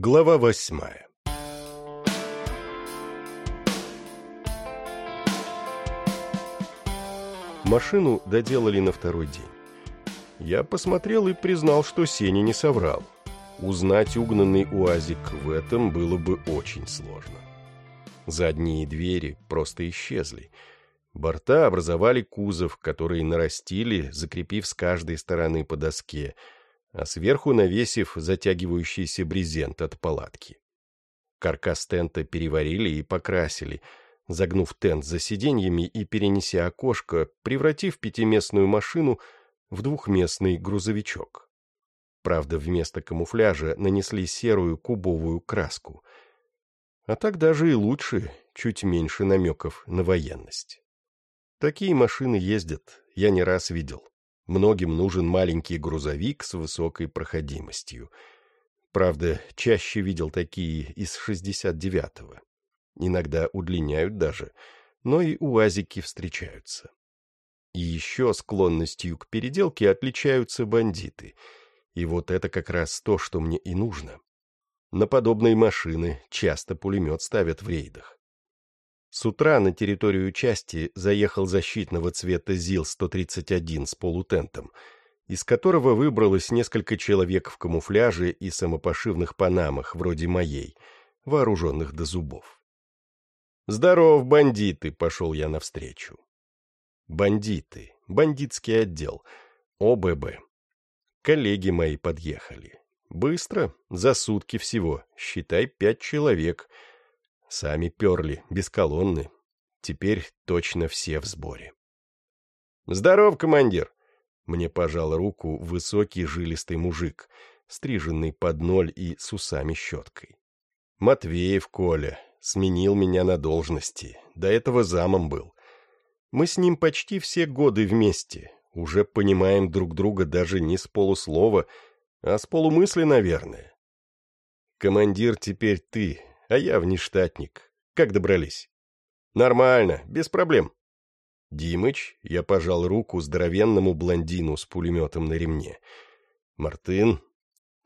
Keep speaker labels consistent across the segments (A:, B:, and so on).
A: Глава восьмая Машину доделали на второй день. Я посмотрел и признал, что Сеня не соврал. Узнать угнанный УАЗик в этом было бы очень сложно. Задние двери просто исчезли. Борта образовали кузов, который нарастили, закрепив с каждой стороны по доске, а сверху навесив затягивающийся брезент от палатки. Каркас тента переварили и покрасили, загнув тент за сиденьями и перенеся окошко, превратив пятиместную машину в двухместный грузовичок. Правда, вместо камуфляжа нанесли серую кубовую краску. А так даже и лучше, чуть меньше намеков на военность. Такие машины ездят, я не раз видел. Многим нужен маленький грузовик с высокой проходимостью. Правда, чаще видел такие из 69-го. Иногда удлиняют даже, но и уазики встречаются. И еще склонностью к переделке отличаются бандиты. И вот это как раз то, что мне и нужно. На подобные машины часто пулемет ставят в рейдах. С утра на территорию части заехал защитного цвета ЗИЛ-131 с полутентом, из которого выбралось несколько человек в камуфляже и самопошивных панамах, вроде моей, вооруженных до зубов. «Здоров, бандиты!» — пошел я навстречу. Бандиты, бандитский отдел, ОББ. Коллеги мои подъехали. Быстро, за сутки всего, считай, пять человек. Сами перли, без колонны. Теперь точно все в сборе. «Здоров, командир!» Мне пожал руку высокий жилистый мужик, стриженный под ноль и с усами-щеткой. Матвеев Коля сменил меня на должности, до этого замом был. Мы с ним почти все годы вместе, уже понимаем друг друга даже не с полуслова, а с полумысли, наверное. Командир теперь ты, а я внештатник. Как добрались? Нормально, без проблем. Димыч, я пожал руку здоровенному блондину с пулеметом на ремне. Мартын,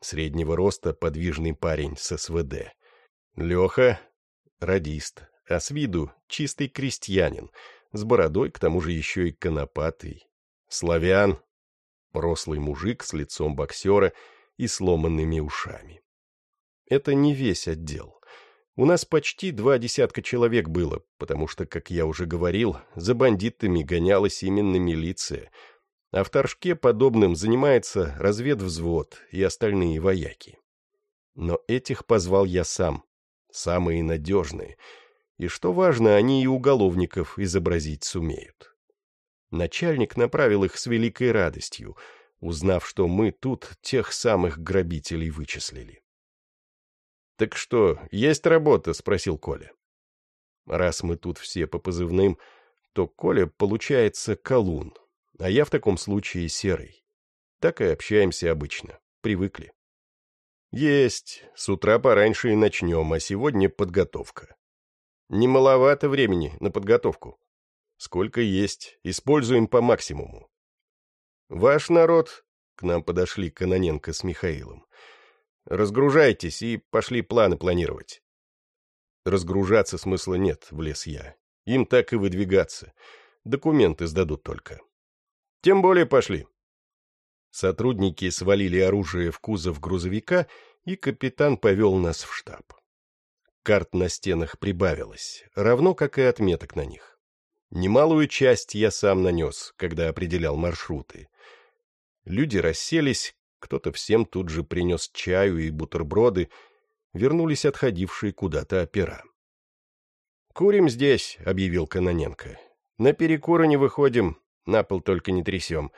A: среднего роста подвижный парень с СВД. Леха, радист, а с виду чистый крестьянин — с бородой, к тому же еще и конопатый. Славян, рослый мужик с лицом боксера и сломанными ушами. Это не весь отдел. У нас почти два десятка человек было, потому что, как я уже говорил, за бандитами гонялась именно милиция, а в Торжке подобным занимается разведвзвод и остальные вояки. Но этих позвал я сам, самые надежные — и, что важно, они и уголовников изобразить сумеют. Начальник направил их с великой радостью, узнав, что мы тут тех самых грабителей вычислили. «Так что, есть работа?» — спросил Коля. «Раз мы тут все по позывным, то Коля, получается, колун, а я в таком случае серый. Так и общаемся обычно, привыкли». «Есть, с утра пораньше и начнем, а сегодня подготовка. Не маловато времени на подготовку. Сколько есть, используем по максимуму. Ваш народ, к нам подошли Каноненко с Михаилом. Разгружайтесь и пошли планы планировать. Разгружаться смысла нет, влез я. Им так и выдвигаться. Документы сдадут только. Тем более пошли. Сотрудники свалили оружие в кузов грузовика, и капитан повел нас в штаб. Карт на стенах прибавилось, равно как и отметок на них. Немалую часть я сам нанес, когда определял маршруты. Люди расселись, кто-то всем тут же принес чаю и бутерброды, вернулись отходившие куда-то опера. «Курим здесь», — объявил Каноненко. «На перекуры не выходим, на пол только не трясем.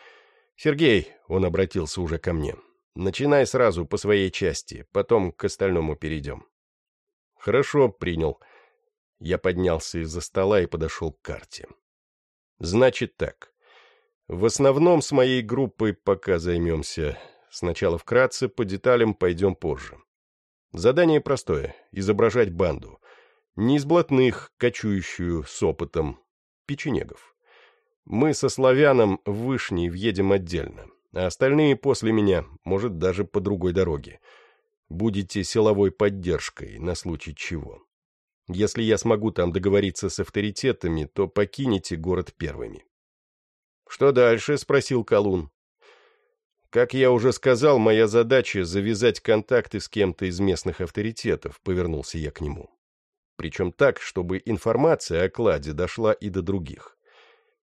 A: Сергей», — он обратился уже ко мне, — «начинай сразу по своей части, потом к остальному перейдем». «Хорошо, принял». Я поднялся из-за стола и подошел к карте. «Значит так. В основном с моей группой пока займемся. Сначала вкратце, по деталям пойдем позже. Задание простое — изображать банду. Не из блатных, кочующую с опытом, печенегов. Мы со славяном в Вышний въедем отдельно, а остальные после меня, может, даже по другой дороге. Будете силовой поддержкой, на случай чего. Если я смогу там договориться с авторитетами, то покинете город первыми. — Что дальше? — спросил Колун. — Как я уже сказал, моя задача — завязать контакты с кем-то из местных авторитетов, — повернулся я к нему. Причем так, чтобы информация о кладе дошла и до других.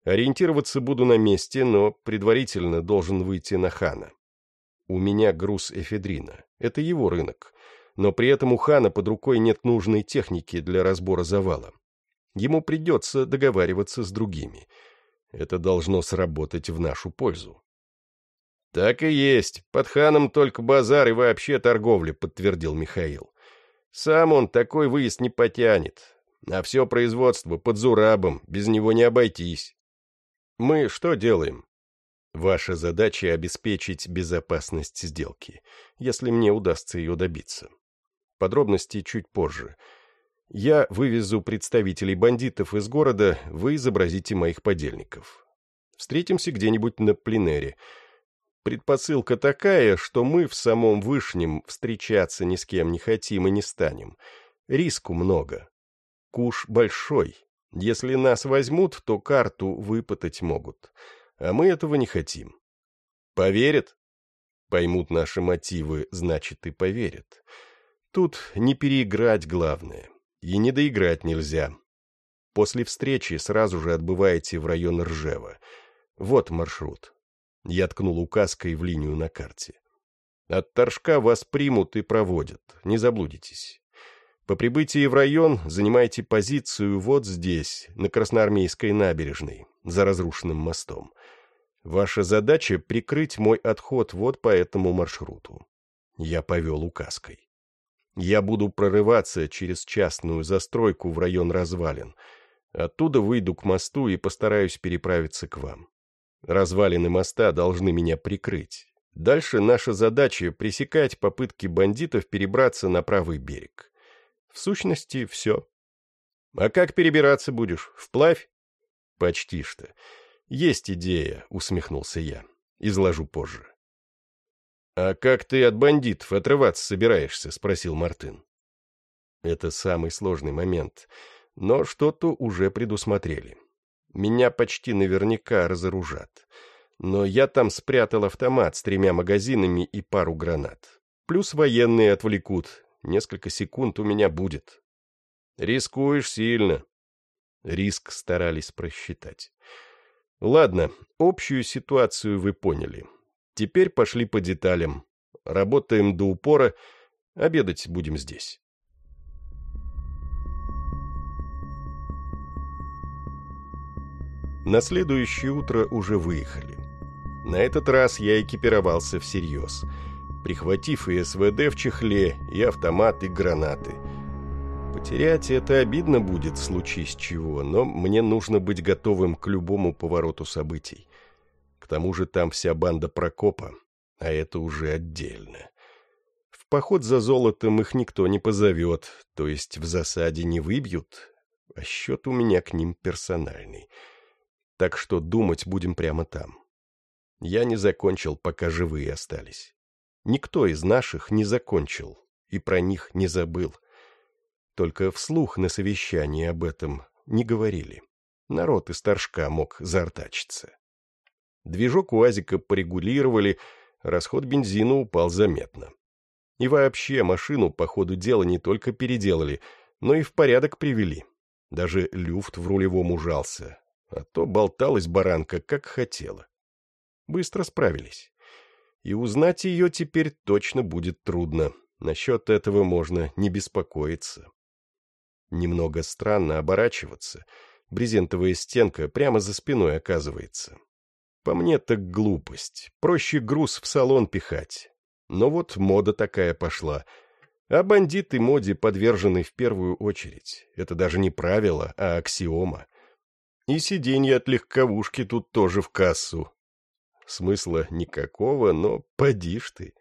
A: Ориентироваться буду на месте, но предварительно должен выйти на Хана. У меня груз эфедрина. Это его рынок. Но при этом у Хана под рукой нет нужной техники для разбора завала. Ему придется договариваться с другими. Это должно сработать в нашу пользу. «Так и есть. Под ханом только базар и вообще торговля», — подтвердил Михаил. «Сам он такой выезд не потянет. А все производство под Зурабом, без него не обойтись». «Мы что делаем?» Ваша задача — обеспечить безопасность сделки, если мне удастся ее добиться. Подробности чуть позже. Я вывезу представителей бандитов из города, вы изобразите моих подельников. Встретимся где-нибудь на пленэре. Предпосылка такая, что мы в самом Вышнем встречаться ни с кем не хотим и не станем. Риску много. Куш большой. Если нас возьмут, то карту выпытать могут а мы этого не хотим. Поверят? Поймут наши мотивы, значит и поверят. Тут не переиграть главное, и не доиграть нельзя. После встречи сразу же отбываете в район Ржева. Вот маршрут. Я ткнул указкой в линию на карте. От Торжка вас примут и проводят, не заблудитесь. По прибытии в район занимайте позицию вот здесь, на Красноармейской набережной, за разрушенным мостом. Ваша задача — прикрыть мой отход вот по этому маршруту. Я повел указкой. Я буду прорываться через частную застройку в район развалин. Оттуда выйду к мосту и постараюсь переправиться к вам. Развалины моста должны меня прикрыть. Дальше наша задача — пресекать попытки бандитов перебраться на правый берег. В сущности, все. А как перебираться будешь? Вплавь? Почти что. «Есть идея», — усмехнулся я. «Изложу позже». «А как ты от бандитов отрываться собираешься?» — спросил Мартын. «Это самый сложный момент, но что-то уже предусмотрели. Меня почти наверняка разоружат. Но я там спрятал автомат с тремя магазинами и пару гранат. Плюс военные отвлекут. Несколько секунд у меня будет». «Рискуешь сильно». Риск старались просчитать. Ладно, общую ситуацию вы поняли. Теперь пошли по деталям. Работаем до упора, обедать будем здесь. На следующее утро уже выехали. На этот раз я экипировался всерьез, прихватив и СВД в чехле, и автомат, и гранаты — Потерять это обидно будет, случись чего, но мне нужно быть готовым к любому повороту событий. К тому же там вся банда Прокопа, а это уже отдельно. В поход за золотом их никто не позовет, то есть в засаде не выбьют, а счет у меня к ним персональный. Так что думать будем прямо там. Я не закончил, пока живые остались. Никто из наших не закончил и про них не забыл. Только вслух на совещании об этом не говорили. Народ из торжка мог заортачиться. Движок УАЗика порегулировали, расход бензина упал заметно. И вообще машину по ходу дела не только переделали, но и в порядок привели. Даже люфт в рулевом ужался, а то болталась баранка, как хотела. Быстро справились. И узнать ее теперь точно будет трудно. Насчет этого можно не беспокоиться. Немного странно оборачиваться. Брезентовая стенка прямо за спиной оказывается. По мне так глупость. Проще груз в салон пихать. Но вот мода такая пошла. А бандиты моде подвержены в первую очередь. Это даже не правило, а аксиома. И сиденье от легковушки тут тоже в кассу. Смысла никакого, но поди ж ты.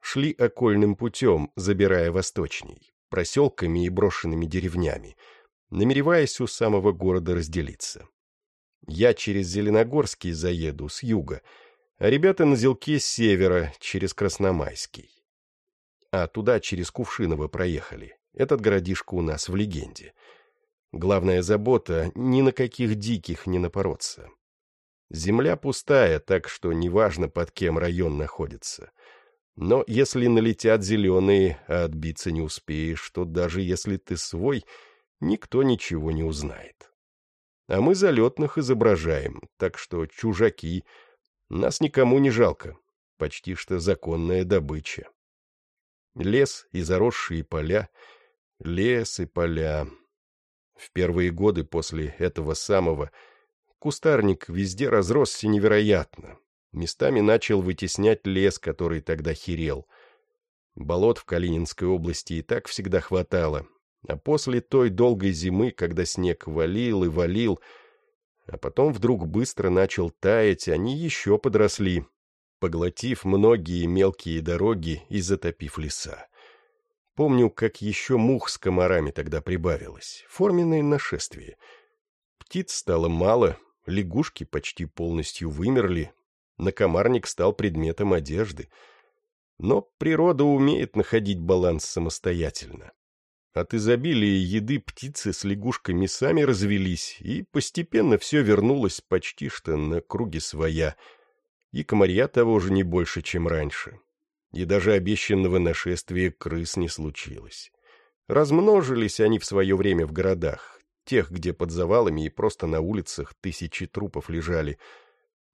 A: Шли окольным путем, забирая восточней проселками и брошенными деревнями, намереваясь у самого города разделиться. Я через Зеленогорский заеду, с юга, а ребята на Зелке с севера, через Красномайский. А туда через Кувшиново проехали. Этот городишко у нас в легенде. Главная забота — ни на каких диких не напороться. Земля пустая, так что неважно, под кем район находится. Но если налетят зеленые, а отбиться не успеешь, то даже если ты свой, никто ничего не узнает. А мы залетных изображаем, так что чужаки. Нас никому не жалко. Почти что законная добыча. Лес и заросшие поля, лес и поля. В первые годы после этого самого кустарник везде разросся невероятно. Местами начал вытеснять лес, который тогда херел. Болот в Калининской области и так всегда хватало. А после той долгой зимы, когда снег валил и валил, а потом вдруг быстро начал таять, они еще подросли, поглотив многие мелкие дороги и затопив леса. Помню, как еще мух с комарами тогда прибавилось. Форменное нашествие. Птиц стало мало, лягушки почти полностью вымерли, накомарник стал предметом одежды. Но природа умеет находить баланс самостоятельно. От изобилия еды птицы с лягушками сами развелись, и постепенно все вернулось почти что на круги своя. И комарья того же не больше, чем раньше. И даже обещанного нашествия крыс не случилось. Размножились они в свое время в городах, тех, где под завалами и просто на улицах тысячи трупов лежали —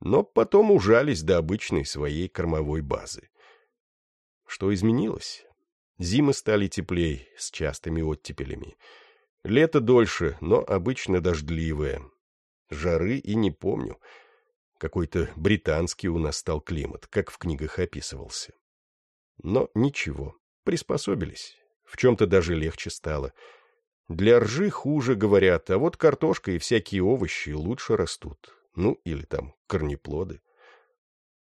A: но потом ужались до обычной своей кормовой базы. Что изменилось? Зимы стали теплей, с частыми оттепелями. Лето дольше, но обычно дождливое. Жары и не помню. Какой-то британский у нас стал климат, как в книгах описывался. Но ничего, приспособились. В чем-то даже легче стало. Для ржи хуже, говорят, а вот картошка и всякие овощи лучше растут. Ну, или там корнеплоды.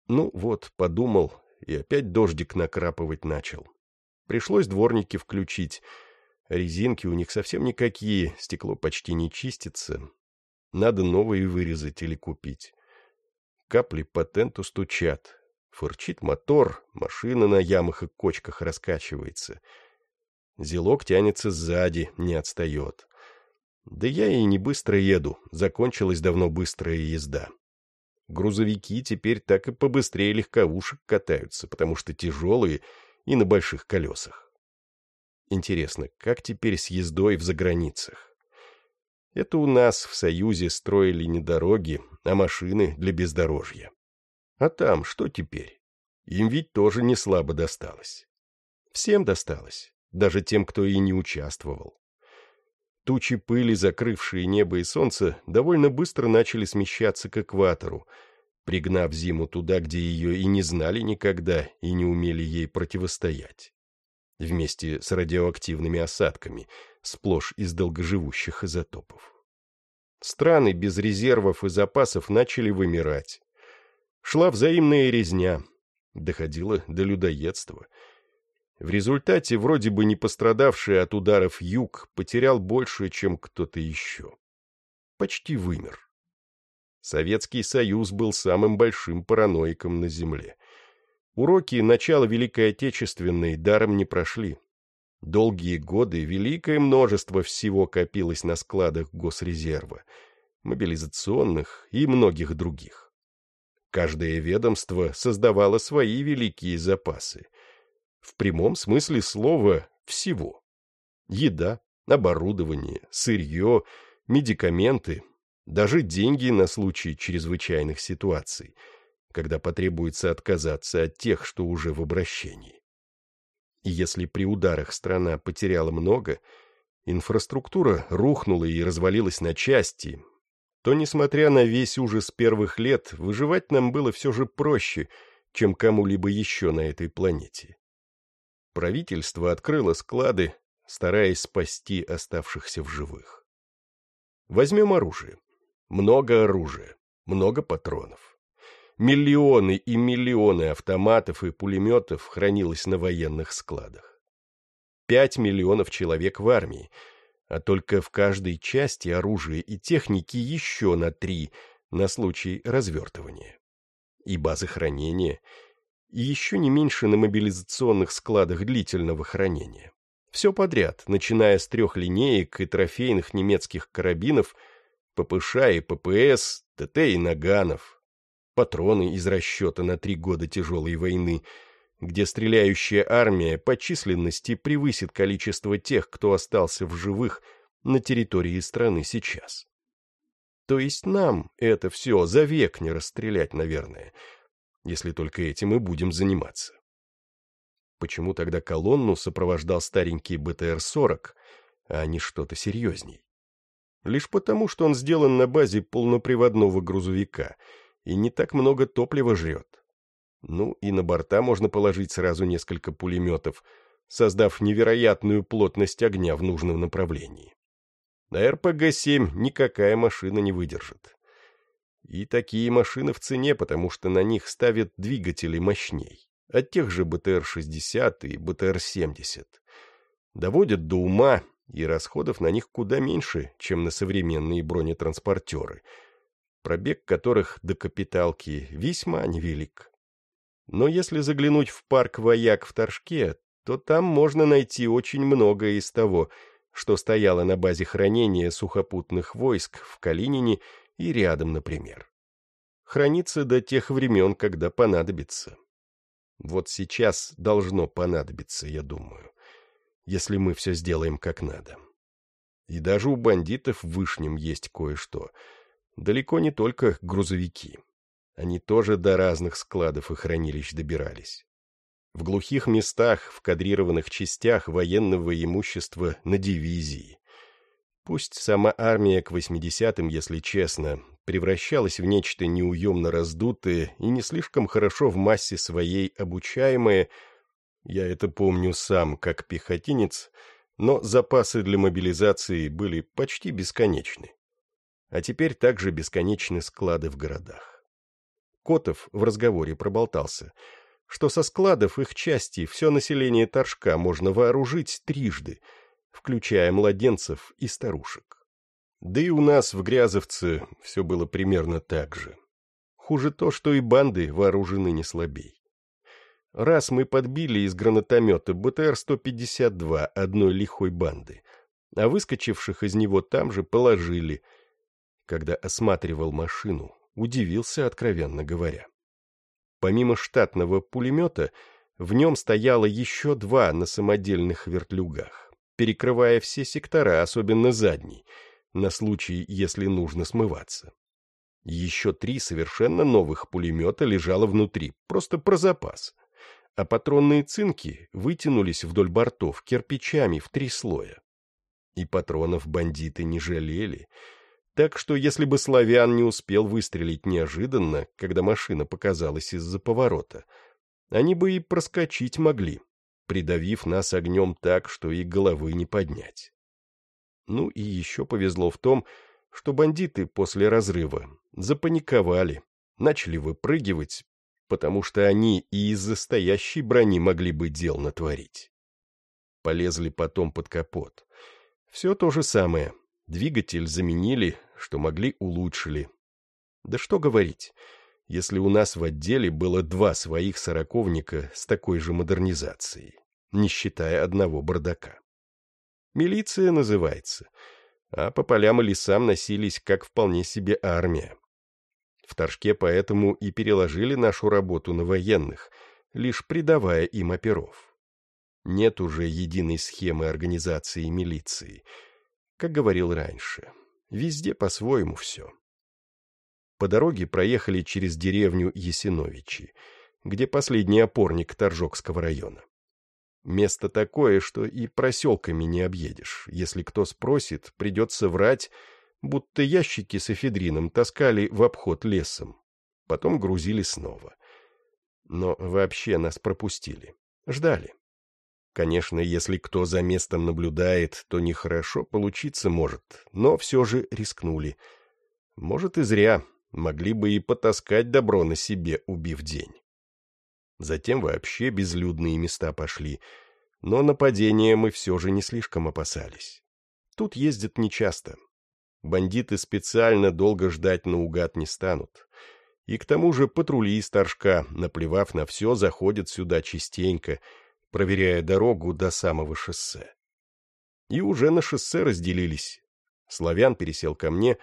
A: Ну, вот, подумал, и опять дождик накрапывать начал. Пришлось дворники включить. Резинки у них совсем никакие, стекло почти не чистится. Надо новые вырезать или купить. Капли по тенту стучат. Фырчит мотор, машина на ямах и кочках раскачивается. Зелок тянется сзади, не отстает. Да я и не быстро еду, закончилась давно быстрая езда. Грузовики теперь так и побыстрее легковушек катаются, потому что тяжелые и на больших колесах. Интересно, как теперь с ездой в заграницах? Это у нас в Союзе строили не дороги, а машины для бездорожья. А там что теперь? Им ведь тоже не слабо досталось. Всем досталось, даже тем, кто и не участвовал. Тучи пыли, закрывшие небо и солнце, довольно быстро начали смещаться к экватору, пригнав зиму туда, где ее и не знали никогда и не умели ей противостоять. Вместе с радиоактивными осадками, сплошь из долгоживущих изотопов. Страны без резервов и запасов начали вымирать. Шла взаимная резня, доходила до людоедства — в результате вроде бы не пострадавший от ударов юг потерял больше, чем кто-то еще. Почти вымер. Советский Союз был самым большим параноиком на Земле. Уроки начала Великой Отечественной даром не прошли. Долгие годы великое множество всего копилось на складах Госрезерва, мобилизационных и многих других. Каждое ведомство создавало свои великие запасы — в прямом смысле слова всего. Еда, оборудование, сырье, медикаменты, даже деньги на случай чрезвычайных ситуаций, когда потребуется отказаться от тех, что уже в обращении. И если при ударах страна потеряла много, инфраструктура рухнула и развалилась на части, то, несмотря на весь ужас первых лет, выживать нам было все же проще, чем кому-либо еще на этой планете. Правительство открыло склады, стараясь спасти оставшихся в живых. Возьмем оружие. Много оружия, много патронов. Миллионы и миллионы автоматов и пулеметов хранилось на военных складах. Пять миллионов человек в армии, а только в каждой части оружия и техники еще на три на случай развертывания. И базы хранения, и еще не меньше на мобилизационных складах длительного хранения. Все подряд, начиная с трех линеек и трофейных немецких карабинов, ППШ и ППС, ТТ и наганов, патроны из расчета на три года тяжелой войны, где стреляющая армия по численности превысит количество тех, кто остался в живых на территории страны сейчас. То есть нам это все за век не расстрелять, наверное, если только этим и будем заниматься. Почему тогда колонну сопровождал старенький БТР-40, а не что-то серьезней? Лишь потому, что он сделан на базе полноприводного грузовика и не так много топлива жрет. Ну и на борта можно положить сразу несколько пулеметов, создав невероятную плотность огня в нужном направлении. На РПГ-7 никакая машина не выдержит. И такие машины в цене, потому что на них ставят двигатели мощней, от тех же БТР-60 и БТР-70. Доводят до ума, и расходов на них куда меньше, чем на современные бронетранспортеры, пробег которых до капиталки весьма невелик. Но если заглянуть в парк «Вояк» в Торжке, то там можно найти очень многое из того, что стояло на базе хранения сухопутных войск в Калинине и рядом, например. Хранится до тех времен, когда понадобится. Вот сейчас должно понадобиться, я думаю, если мы все сделаем как надо. И даже у бандитов в Вышнем есть кое-что. Далеко не только грузовики. Они тоже до разных складов и хранилищ добирались. В глухих местах, в кадрированных частях военного имущества на дивизии. Пусть сама армия к 80-м, если честно, превращалась в нечто неуемно раздутое и не слишком хорошо в массе своей обучаемое, я это помню сам, как пехотинец, но запасы для мобилизации были почти бесконечны. А теперь также бесконечны склады в городах. Котов в разговоре проболтался, что со складов их части все население Торжка можно вооружить трижды, включая младенцев и старушек. Да и у нас в Грязовце все было примерно так же. Хуже то, что и банды вооружены не слабей. Раз мы подбили из гранатомета БТР-152 одной лихой банды, а выскочивших из него там же положили. Когда осматривал машину, удивился, откровенно говоря. Помимо штатного пулемета, в нем стояло еще два на самодельных вертлюгах, перекрывая все сектора, особенно задний, на случай, если нужно смываться. Еще три совершенно новых пулемета лежало внутри, просто про запас. А патронные цинки вытянулись вдоль бортов кирпичами в три слоя. И патронов бандиты не жалели — так что если бы славян не успел выстрелить неожиданно, когда машина показалась из-за поворота, они бы и проскочить могли, придавив нас огнем так, что и головы не поднять. Ну и еще повезло в том, что бандиты после разрыва запаниковали, начали выпрыгивать, потому что они и из-за стоящей брони могли бы дел натворить. Полезли потом под капот. Все то же самое, Двигатель заменили, что могли улучшили. Да что говорить, если у нас в отделе было два своих сороковника с такой же модернизацией, не считая одного бардака. Милиция называется, а по полям и лесам носились как вполне себе армия. В Торжке поэтому и переложили нашу работу на военных, лишь придавая им оперов. Нет уже единой схемы организации милиции — как говорил раньше. Везде по-своему все. По дороге проехали через деревню Есиновичи, где последний опорник Торжокского района. Место такое, что и проселками не объедешь. Если кто спросит, придется врать, будто ящики с эфедрином таскали в обход лесом. Потом грузили снова. Но вообще нас пропустили. Ждали. Конечно, если кто за местом наблюдает, то нехорошо получиться может, но все же рискнули. Может, и зря. Могли бы и потаскать добро на себе, убив день. Затем вообще безлюдные места пошли, но нападения мы все же не слишком опасались. Тут ездят нечасто. Бандиты специально долго ждать наугад не станут. И к тому же патрули из Торжка, наплевав на все, заходят сюда частенько, проверяя дорогу до самого шоссе. И уже на шоссе разделились. Славян пересел ко мне,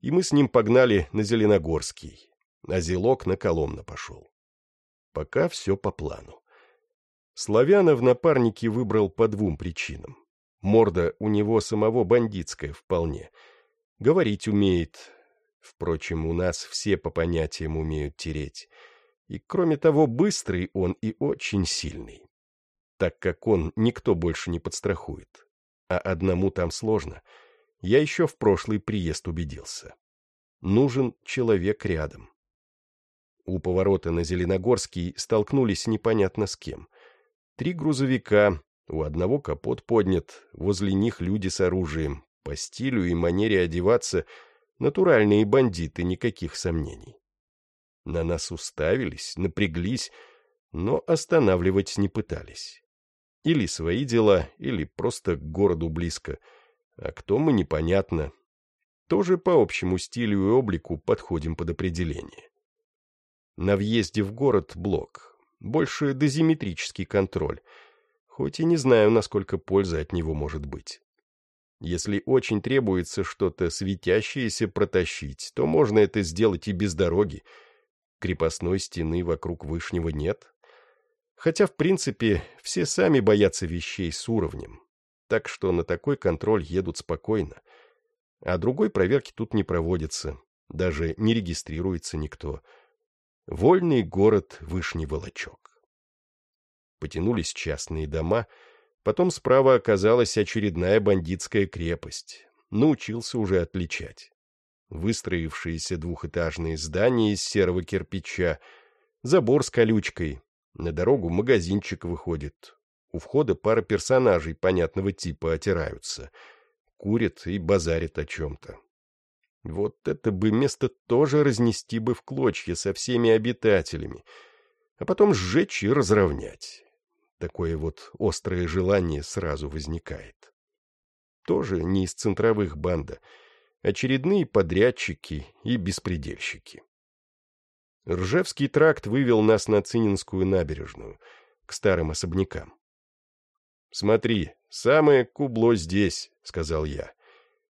A: и мы с ним погнали на Зеленогорский, а Зелок на Коломна пошел. Пока все по плану. Славяна в напарнике выбрал по двум причинам. Морда у него самого бандитская вполне. Говорить умеет. Впрочем, у нас все по понятиям умеют тереть. И, кроме того, быстрый он и очень сильный. Так как он никто больше не подстрахует. А одному там сложно. Я еще в прошлый приезд убедился. Нужен человек рядом. У поворота на Зеленогорский столкнулись непонятно с кем. Три грузовика, у одного капот поднят, возле них люди с оружием. По стилю и манере одеваться натуральные бандиты, никаких сомнений. На нас уставились, напряглись, но останавливать не пытались. Или свои дела, или просто к городу близко. А кто мы, непонятно. Тоже по общему стилю и облику подходим под определение. На въезде в город блок. Больше дозиметрический контроль — хоть и не знаю, насколько польза от него может быть. Если очень требуется что-то светящееся протащить, то можно это сделать и без дороги. Крепостной стены вокруг Вышнего нет. Хотя, в принципе, все сами боятся вещей с уровнем. Так что на такой контроль едут спокойно. А другой проверки тут не проводится. Даже не регистрируется никто. Вольный город Вышний Волочок потянулись частные дома, потом справа оказалась очередная бандитская крепость. Научился уже отличать. Выстроившиеся двухэтажные здания из серого кирпича, забор с колючкой, на дорогу магазинчик выходит. У входа пара персонажей понятного типа отираются. Курят и базарят о чем-то. Вот это бы место тоже разнести бы в клочья со всеми обитателями, а потом сжечь и разровнять. Такое вот острое желание сразу возникает. Тоже не из центровых банда. Очередные подрядчики и беспредельщики. Ржевский тракт вывел нас на Цининскую набережную, к старым особнякам. «Смотри, самое кубло здесь», — сказал я.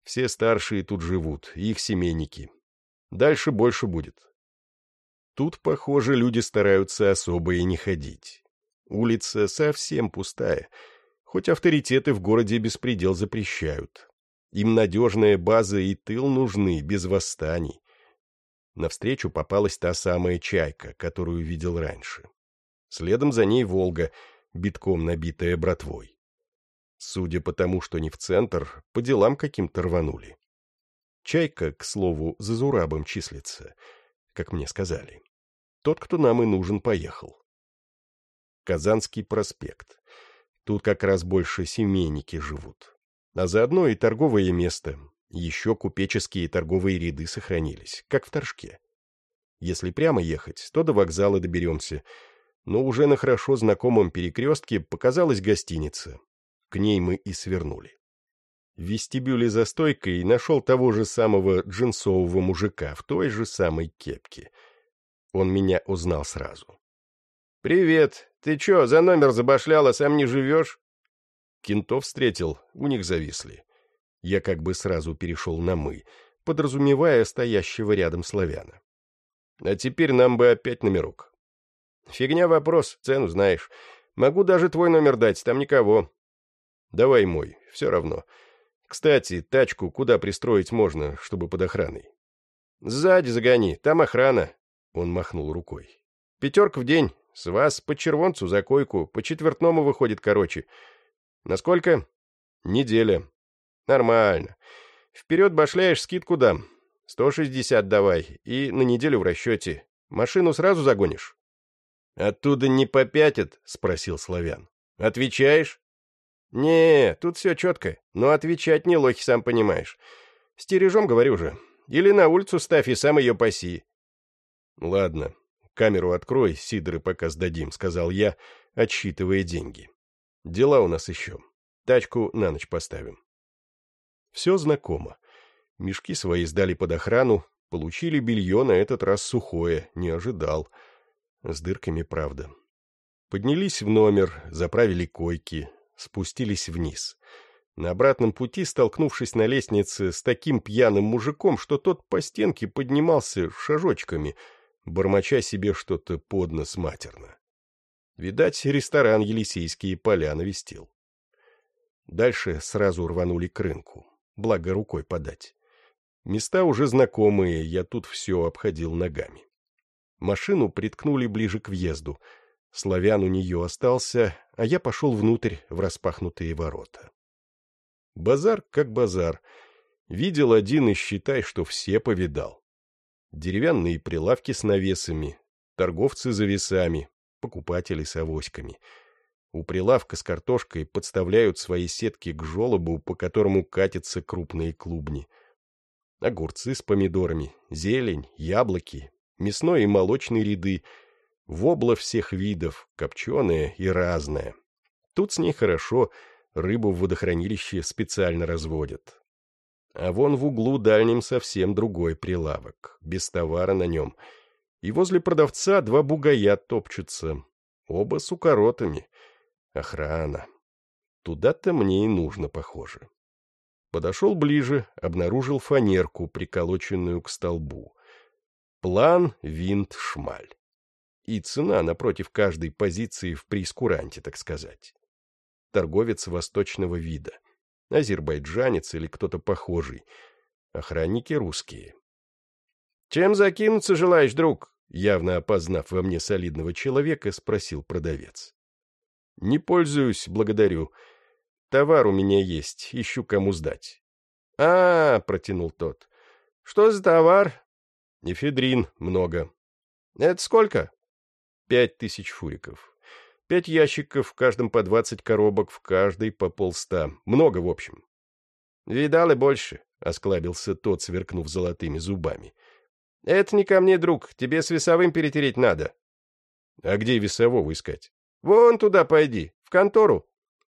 A: «Все старшие тут живут, их семейники. Дальше больше будет». Тут, похоже, люди стараются особо и не ходить. Улица совсем пустая, хоть авторитеты в городе беспредел запрещают. Им надежная база и тыл нужны, без восстаний. Навстречу попалась та самая «Чайка», которую видел раньше. Следом за ней «Волга», битком набитая братвой. Судя по тому, что не в центр, по делам каким-то рванули. «Чайка», к слову, за Зурабом числится, как мне сказали. Тот, кто нам и нужен, поехал. Казанский проспект. Тут как раз больше семейники живут. А заодно и торговое место. Еще купеческие торговые ряды сохранились, как в Торжке. Если прямо ехать, то до вокзала доберемся. Но уже на хорошо знакомом перекрестке показалась гостиница. К ней мы и свернули. В вестибюле за стойкой нашел того же самого джинсового мужика в той же самой кепке. Он меня узнал сразу. «Привет! Ты чё, за номер забашлял, а сам не живешь?» Кентов встретил, у них зависли. Я как бы сразу перешел на «мы», подразумевая стоящего рядом славяна. «А теперь нам бы опять номерок». «Фигня вопрос, цену знаешь. Могу даже твой номер дать, там никого». «Давай мой, все равно. Кстати, тачку куда пристроить можно, чтобы под охраной?» «Сзади загони, там охрана», — он махнул рукой. «Пятерка в день, с вас по червонцу за койку, по четвертному выходит короче. Насколько? Неделя. Нормально. Вперед башляешь, скидку дам. Сто шестьдесят давай. И на неделю в расчете. Машину сразу загонишь? Оттуда не попятят? Спросил Славян. Отвечаешь? Не, тут все четко. Но отвечать не лохи, сам понимаешь. Стережем, говорю же. Или на улицу ставь и сам ее паси. Ладно, «Камеру открой, Сидоры пока сдадим», — сказал я, отсчитывая деньги. «Дела у нас еще. Тачку на ночь поставим». Все знакомо. Мешки свои сдали под охрану, Получили белье на этот раз сухое, не ожидал. С дырками, правда. Поднялись в номер, заправили койки, спустились вниз. На обратном пути, столкнувшись на лестнице с таким пьяным мужиком, что тот по стенке поднимался шажочками, бормоча себе что-то под нос матерно. Видать, ресторан Елисейские поля навестил. Дальше сразу рванули к рынку, благо рукой подать. Места уже знакомые, я тут все обходил ногами. Машину приткнули ближе к въезду. Славян у нее остался, а я пошел внутрь в распахнутые ворота. Базар как базар. Видел один и считай, что все повидал. Деревянные прилавки с навесами, торговцы за весами, покупатели с авоськами. У прилавка с картошкой подставляют свои сетки к желобу, по которому катятся крупные клубни. Огурцы с помидорами, зелень, яблоки, мясной и молочный ряды, вобла всех видов, копченая и разная. Тут с ней хорошо, рыбу в водохранилище специально разводят. А вон в углу дальнем совсем другой прилавок, без товара на нем — и возле продавца два бугая топчутся, оба с укоротами. Охрана. Туда-то мне и нужно, похоже. Подошел ближе, обнаружил фанерку, приколоченную к столбу. План, винт, шмаль. И цена напротив каждой позиции в прескуранте, так сказать. Торговец восточного вида. Азербайджанец или кто-то похожий. Охранники русские. «Чем закинуться желаешь, друг?» Явно опознав во мне солидного человека, спросил продавец. «Не пользуюсь, благодарю. Товар у меня есть, ищу кому сдать». А, -а, протянул тот. «Что за товар?» «Эфедрин, много». «Это сколько?» «Пять тысяч фуриков. Пять ящиков, в каждом по двадцать коробок, в каждой по полста. Много, в общем». «Видал и больше», — осклабился тот, сверкнув золотыми зубами. — «Это не ко мне, друг, тебе с весовым перетереть надо». «А где весового искать?» «Вон туда пойди, в контору».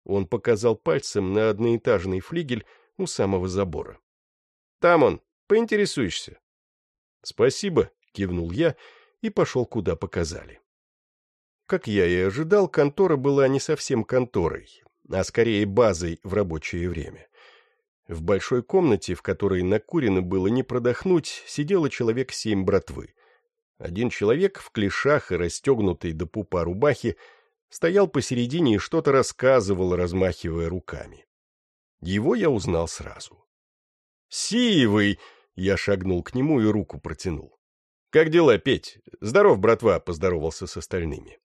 A: Он показал пальцем на одноэтажный флигель у самого забора. «Там он, поинтересуешься». «Спасибо», — кивнул я и пошел, куда показали. Как я и ожидал, контора была не совсем конторой, а скорее базой в рабочее время. В большой комнате, в которой накурено было не продохнуть, сидело человек семь братвы. Один человек в клешах и расстегнутой до пупа рубахи стоял посередине и что-то рассказывал, размахивая руками. Его я узнал сразу. «Сивый!» — я шагнул к нему и руку протянул. «Как дела, Петь? Здоров, братва!» — поздоровался с остальными.